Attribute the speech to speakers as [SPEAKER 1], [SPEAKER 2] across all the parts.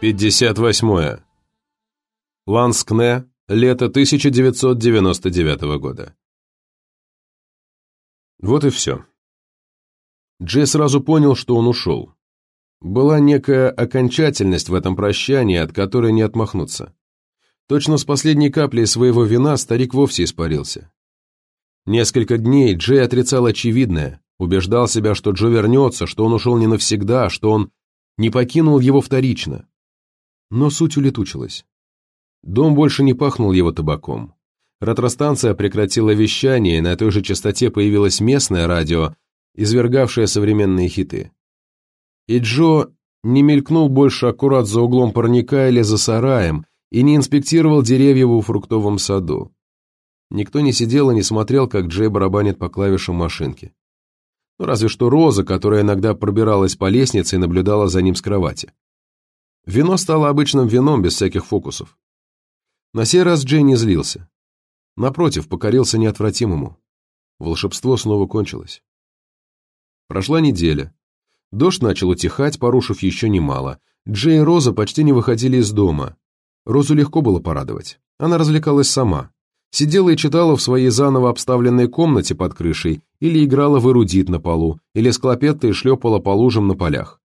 [SPEAKER 1] 58. Ланскне, лето 1999 года. Вот и все. Джей сразу понял, что он ушел. Была некая окончательность в этом прощании, от которой не отмахнуться. Точно с последней каплей своего вина старик вовсе испарился. Несколько дней Джей отрицал очевидное, убеждал себя, что Джо вернется, что он ушел не навсегда, что он не покинул его вторично. Но суть улетучилась. Дом больше не пахнул его табаком. Ретростанция прекратила вещание, и на той же частоте появилось местное радио, извергавшее современные хиты. И Джо не мелькнул больше аккурат за углом парника или за сараем, и не инспектировал деревья в фруктовом саду. Никто не сидел и не смотрел, как Джей барабанит по клавишам машинки. Ну, разве что Роза, которая иногда пробиралась по лестнице и наблюдала за ним с кровати. Вино стало обычным вином, без всяких фокусов. На сей раз Джей не злился. Напротив, покорился неотвратимому. Волшебство снова кончилось. Прошла неделя. Дождь начал утихать, порушив еще немало. Джей и Роза почти не выходили из дома. Розу легко было порадовать. Она развлекалась сама. Сидела и читала в своей заново обставленной комнате под крышей, или играла в эрудит на полу, или склопеттой шлепала по лужам на полях.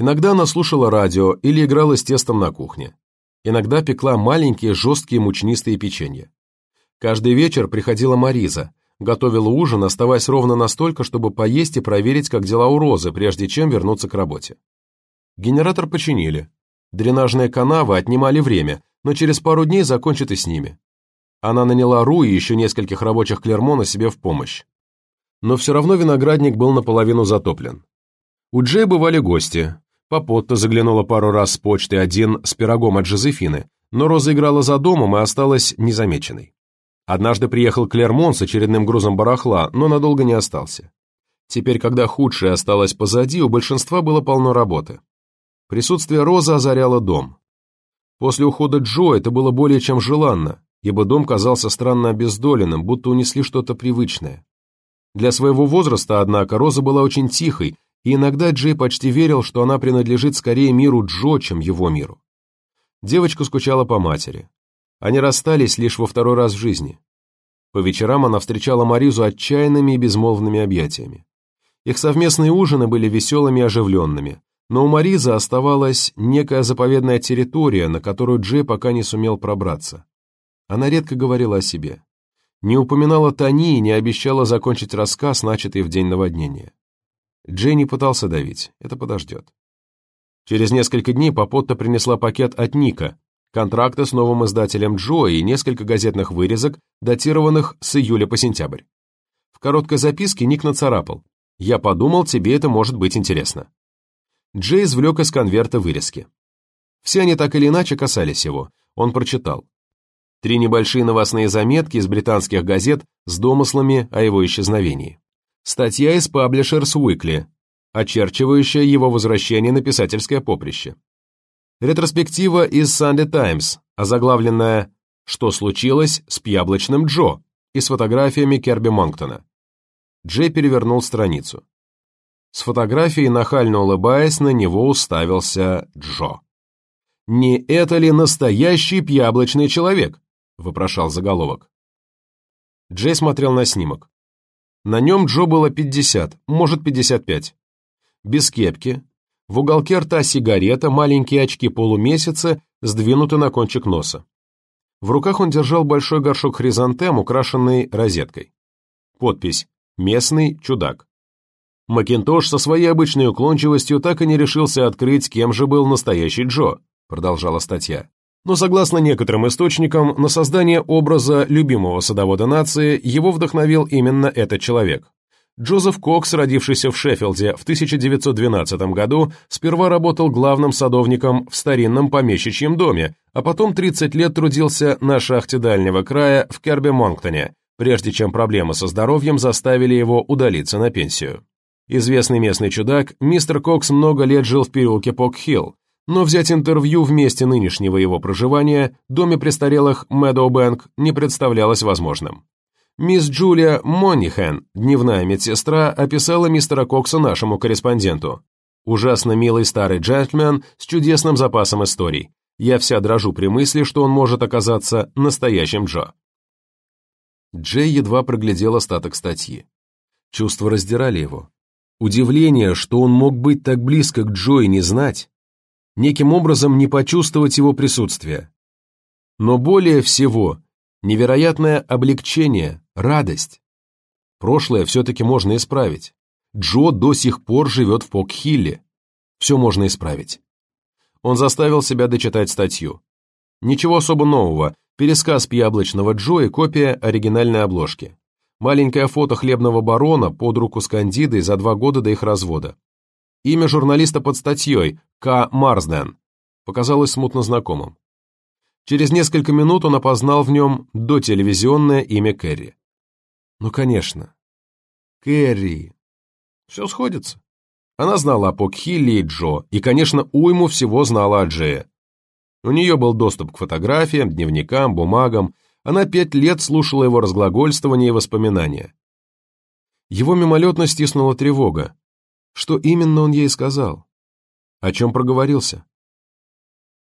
[SPEAKER 1] Иногда она слушала радио или играла с тестом на кухне. Иногда пекла маленькие жесткие мучнистые печенья. Каждый вечер приходила Мариза, готовила ужин, оставаясь ровно настолько, чтобы поесть и проверить, как дела у Розы, прежде чем вернуться к работе. Генератор починили. Дренажные канавы отнимали время, но через пару дней закончат и с ними. Она наняла Ру и еще нескольких рабочих Клермона себе в помощь. Но все равно виноградник был наполовину затоплен. У Джей бывали гости, Попотта заглянула пару раз с почты один с пирогом от Жозефины, но Роза играла за домом и осталась незамеченной. Однажды приехал Клермон с очередным грузом барахла, но надолго не остался. Теперь, когда худшее осталось позади, у большинства было полно работы. Присутствие Розы озаряло дом. После ухода Джо это было более чем желанно, ибо дом казался странно обездоленным, будто унесли что-то привычное. Для своего возраста, однако, Роза была очень тихой и иногда Джей почти верил, что она принадлежит скорее миру Джо, чем его миру. Девочка скучала по матери. Они расстались лишь во второй раз в жизни. По вечерам она встречала Маризу отчаянными и безмолвными объятиями. Их совместные ужины были веселыми и оживленными, но у Маризы оставалась некая заповедная территория, на которую Джей пока не сумел пробраться. Она редко говорила о себе. Не упоминала Тони и не обещала закончить рассказ, начатый в день наводнения. Дженни пытался давить, это подождет. Через несколько дней Попотта принесла пакет от Ника, контракты с новым издателем Джо и несколько газетных вырезок, датированных с июля по сентябрь. В короткой записке Ник нацарапал «Я подумал, тебе это может быть интересно». Джей извлек из конверта вырезки. Все они так или иначе касались его. Он прочитал. Три небольшие новостные заметки из британских газет с домыслами о его исчезновении. Статья из Publishers Weekly, очерчивающая его возвращение на писательское поприще. Ретроспектива из Sunday Times, озаглавленная «Что случилось с яблочным Джо» и с фотографиями Керби Монктона. Джей перевернул страницу. С фотографией, нахально улыбаясь, на него уставился Джо. «Не это ли настоящий яблочный человек?» – вопрошал заголовок. Джей смотрел на снимок. На нем Джо было 50, может 55. Без кепки. В уголке рта сигарета, маленькие очки полумесяца сдвинуты на кончик носа. В руках он держал большой горшок хризантем, украшенный розеткой. Подпись «Местный чудак». Макинтош со своей обычной уклончивостью так и не решился открыть, кем же был настоящий Джо, продолжала статья. Но согласно некоторым источникам, на создание образа любимого садовода нации его вдохновил именно этот человек. Джозеф Кокс, родившийся в Шеффилде в 1912 году, сперва работал главным садовником в старинном помещичьем доме, а потом 30 лет трудился на шахте дальнего края в Керби-Монктоне, прежде чем проблемы со здоровьем заставили его удалиться на пенсию. Известный местный чудак, мистер Кокс много лет жил в переулке Пок-Хилл, но взять интервью в месте нынешнего его проживания, доме престарелых Мэдоу-Бэнк, не представлялось возможным. Мисс Джулия Моннихэн, дневная медсестра, описала мистера Кокса нашему корреспонденту. Ужасно милый старый джентльмен с чудесным запасом историй. Я вся дрожу при мысли, что он может оказаться настоящим Джо. Джей едва проглядел остаток статьи. Чувства раздирали его. Удивление, что он мог быть так близко к Джо и не знать, неким образом не почувствовать его присутствие. Но более всего, невероятное облегчение, радость. Прошлое все-таки можно исправить. Джо до сих пор живет в Покхилле. Все можно исправить. Он заставил себя дочитать статью. Ничего особо нового, пересказ яблочного Джо и копия оригинальной обложки. Маленькое фото хлебного барона под руку с Кандидой за два года до их развода. Имя журналиста под статьей К. Марсден показалось смутно знакомым. Через несколько минут он опознал в нем дотелевизионное имя Кэрри. Ну, конечно. Кэрри. Все сходится. Она знала о Покхилле и Джо, и, конечно, уйму всего знала о Джее. У нее был доступ к фотографиям, дневникам, бумагам, она пять лет слушала его разглагольствования и воспоминания. Его мимолетно стиснула тревога. Что именно он ей сказал? О чем проговорился?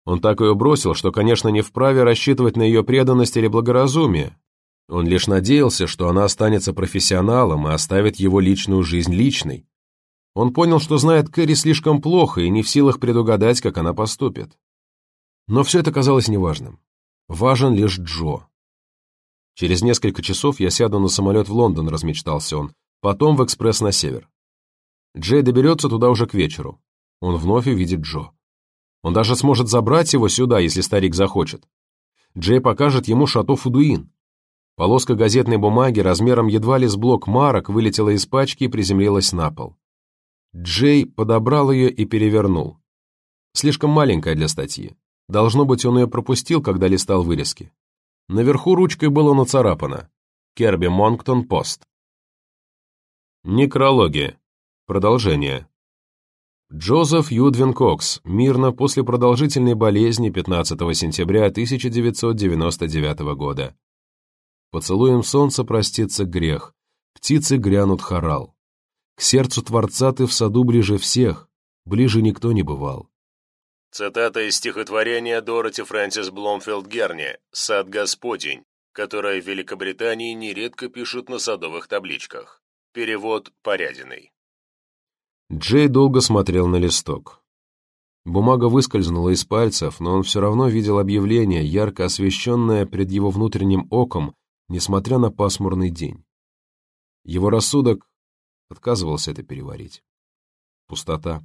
[SPEAKER 1] Он так ее бросил, что, конечно, не вправе рассчитывать на ее преданность или благоразумие. Он лишь надеялся, что она останется профессионалом и оставит его личную жизнь личной. Он понял, что знает Кэрри слишком плохо и не в силах предугадать, как она поступит. Но все это казалось неважным. Важен лишь Джо. Через несколько часов я сяду на самолет в Лондон, размечтался он, потом в экспресс на север. Джей доберется туда уже к вечеру. Он вновь увидит Джо. Он даже сможет забрать его сюда, если старик захочет. Джей покажет ему шато Фудуин. Полоска газетной бумаги размером едва ли с блок марок вылетела из пачки и приземлилась на пол. Джей подобрал ее и перевернул. Слишком маленькая для статьи. Должно быть, он ее пропустил, когда листал вырезки. Наверху ручкой было нацарапано «Керби Монктон Пост». Некрология. Продолжение. Джозеф Юдвин Кокс, мирно после продолжительной болезни 15 сентября 1999 года. Поцелуем солнца простится грех, птицы грянут хорал. К сердцу Творца ты в саду ближе всех, ближе никто не бывал.
[SPEAKER 2] Цитата из стихотворения Дороти Фрэнсис Бломфилд Герни «Сад Господень», которое в Великобритании нередко пишут на садовых табличках. Перевод Порядиной.
[SPEAKER 1] Джей долго смотрел на листок. Бумага выскользнула из пальцев, но он все равно видел объявление, ярко освещенное пред его внутренним оком, несмотря на пасмурный день. Его рассудок отказывался это переварить. Пустота.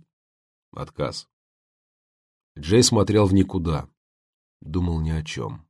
[SPEAKER 1] Отказ. Джей смотрел в никуда. Думал ни о чем.